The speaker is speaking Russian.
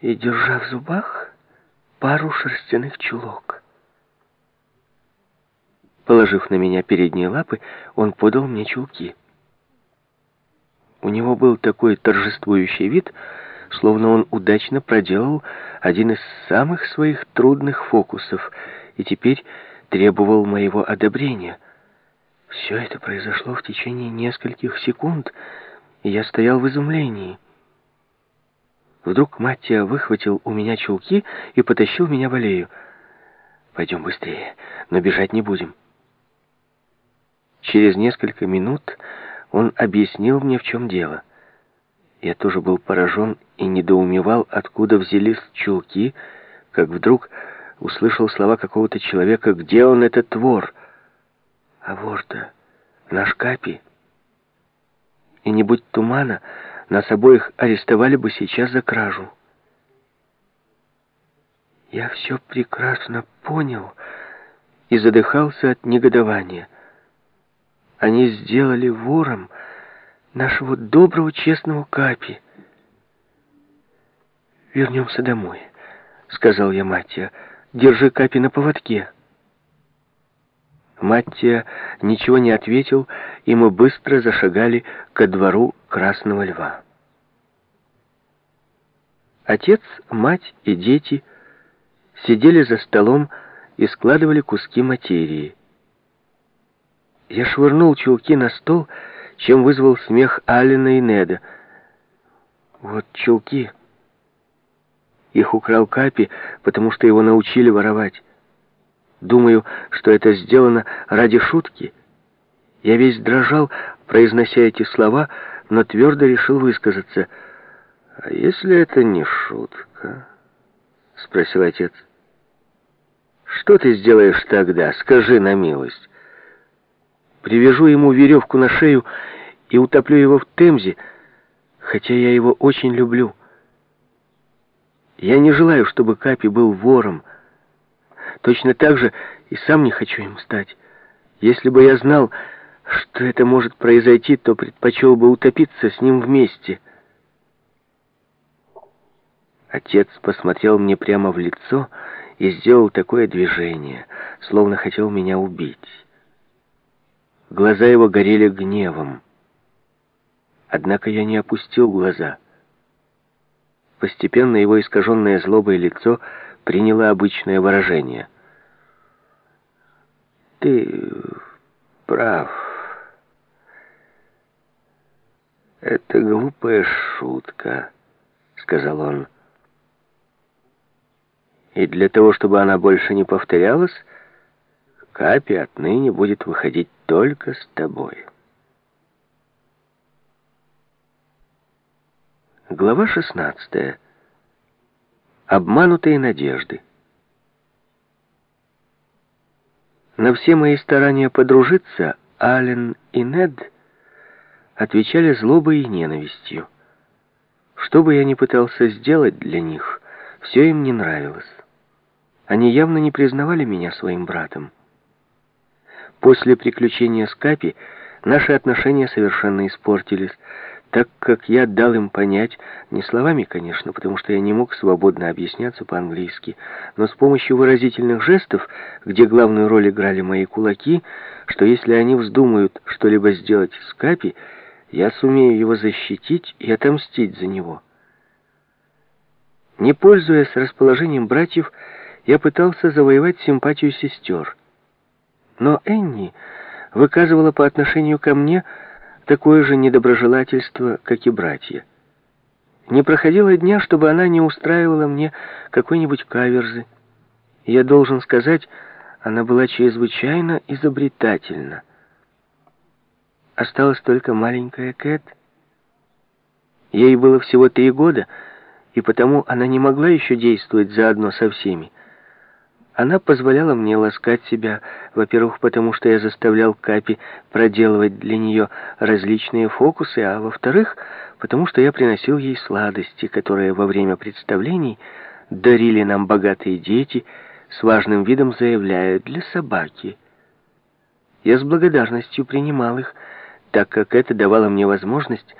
и держа в зубах пару шерстяных чулок. Положив на меня передние лапы, он подал мне чулки. У него был такой торжествующий вид, словно он удачно проделал один из самых своих трудных фокусов и теперь требовал моего одобрения. Все это произошло в течение нескольких секунд, и я стоял в изумлении. Вдруг Маттия выхватил у меня чулки и потащил меня в аллею. «Пойдем быстрее, но бежать не будем». Через несколько минут он объяснил мне, в чем дело. Я тоже был поражен и недоумевал, откуда взялись чулки, как вдруг услышал слова какого-то человека «Где он, этот вор?» «А вор-то наш Капи». И не будь тумана, нас обоих арестовали бы сейчас за кражу. Я все прекрасно понял и задыхался от негодования. Они сделали вором нашего доброго, честного Капи. «Вернемся домой», — сказал я Маттия. «Держи Капи на поводке». Маттия ничего не ответил, и мы быстро зашагали ко двору Красного Льва. Отец, мать и дети сидели за столом и складывали куски материи. Я швырнул чулки на стол, чем вызвал смех Алина и Неда. Вот чулки. Их украл Капи, потому что его научили воровать. Думаю, что это сделано ради шутки. Я весь дрожал, произнося эти слова, но твердо решил высказаться. «А если это не шутка?» — спросил отец. «Что ты сделаешь тогда? Скажи на милость. Привяжу ему веревку на шею и утоплю его в Темзе, хотя я его очень люблю. Я не желаю, чтобы Капи был вором, — Точно так же и сам не хочу им стать. Если бы я знал, что это может произойти, то предпочел бы утопиться с ним вместе. Отец посмотрел мне прямо в лицо и сделал такое движение, словно хотел меня убить. Глаза его горели гневом. Однако я не опустил глаза. Постепенно его искаженное злобое лицо — приняло обычное выражение. «Ты прав. Это глупая шутка», — сказал он. «И для того, чтобы она больше не повторялась, Капи отныне будет выходить только с тобой». Глава шестнадцатая обманутые надежды. На все мои старания подружиться Ален и Нед отвечали злобой и ненавистью. Что бы я ни пытался сделать для них, все им не нравилось. Они явно не признавали меня своим братом. После приключения с Капи наши отношения совершенно испортились, так как я дал им понять, не словами, конечно, потому что я не мог свободно объясняться по-английски, но с помощью выразительных жестов, где главную роль играли мои кулаки, что если они вздумают что-либо сделать с Капи, я сумею его защитить и отомстить за него. Не пользуясь расположением братьев, я пытался завоевать симпатию сестер. Но Энни выказывала по отношению ко мне такое же недоброжелательство, как и братья. Не проходило дня, чтобы она не устраивала мне какой-нибудь каверзы. Я должен сказать, она была чрезвычайно изобретательна. Осталась только маленькая Кэт. Ей было всего три года, и потому она не могла еще действовать заодно со всеми. Она позволяла мне ласкать себя, во-первых, потому что я заставлял Капи проделывать для нее различные фокусы, а во-вторых, потому что я приносил ей сладости, которые во время представлений дарили нам богатые дети, с важным видом заявляя «для собаки». Я с благодарностью принимал их, так как это давало мне возможность